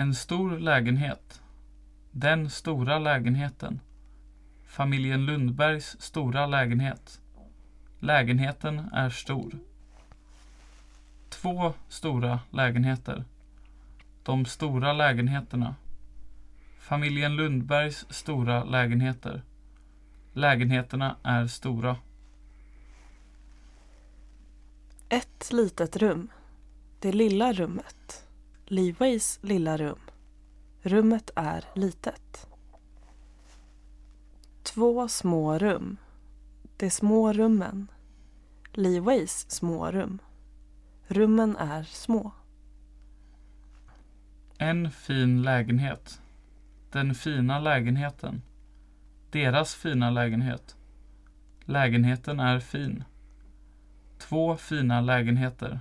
En stor lägenhet. Den stora lägenheten. Familjen Lundbergs stora lägenhet. Lägenheten är stor. Två stora lägenheter. De stora lägenheterna. Familjen Lundbergs stora lägenheter. Lägenheterna är stora. Ett litet rum. Det lilla rummet. Leeways lilla rum. Rummet är litet. Två små rum. De små rummen. Leeways små rum. Rummen är små. En fin lägenhet. Den fina lägenheten. Deras fina lägenhet. Lägenheten är fin. Två fina lägenheter.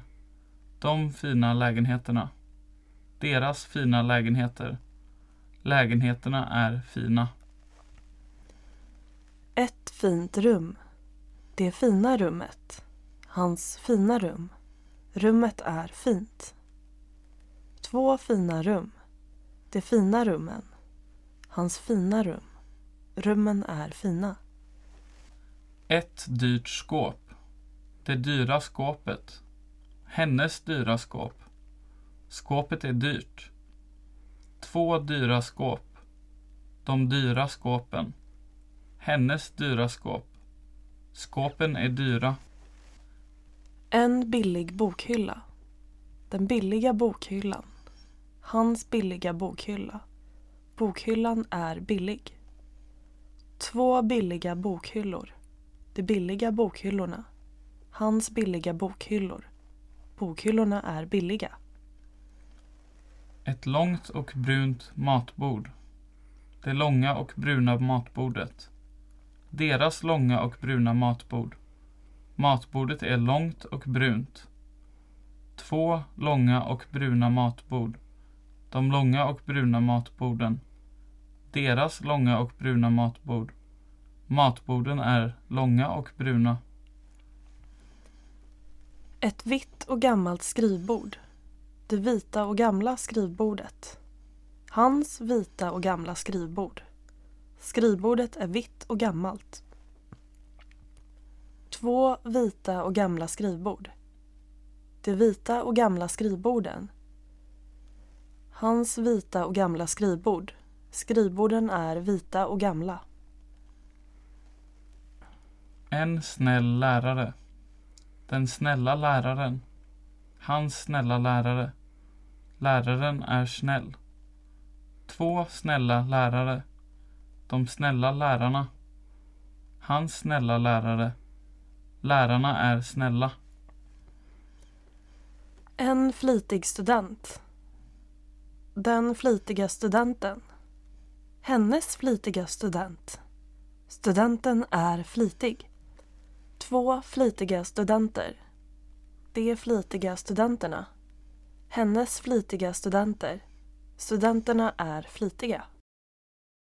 De fina lägenheterna. Deras fina lägenheter. Lägenheterna är fina. Ett fint rum. Det fina rummet. Hans fina rum. Rummet är fint. Två fina rum. De fina rummen. Hans fina rum. Rummen är fina. Ett dyrt skåp. Det dyra skåpet. Hennes dyra skåp. Skåpet är dyrt. Två dyra skåp. De dyra skåpen. Hennes dyra skåp. Skåpen är dyra. En billig bokhylla. Den billiga bokhyllan. Hans billiga bokhylla. Bokhyllan är billig. Två billiga bokhyllor. De billiga bokhyllorna. Hans billiga bokhyllor. Bokhyllorna är billiga. Ett långt och brunt matbord. Det långa och bruna matbordet. Deras långa och bruna matbord. Matbordet är långt och brunt. Två långa och bruna matbord. De långa och bruna matborden. Deras långa och bruna matbord. Matborden är långa och bruna. Ett vitt och gammalt skrivbord. Det vita och gamla skrivbordet. Hans vita och gamla skrivbord. Skrivbordet är vitt och gammalt. Två vita och gamla skrivbord. De vita och gamla skrivborden. Hans vita och gamla skrivbord. Skrivborden är vita och gamla. En snäll lärare. Den snälla läraren. Hans snälla lärare. Läraren är snäll. Två snälla lärare. De snälla lärarna. Hans snälla lärare. Lärarna är snälla. En flitig student. Den flitiga studenten. Hennes flitiga student. Studenten är flitig. Två flitiga studenter. De flitiga studenterna. Hennes flitiga studenter. Studenterna är flitiga.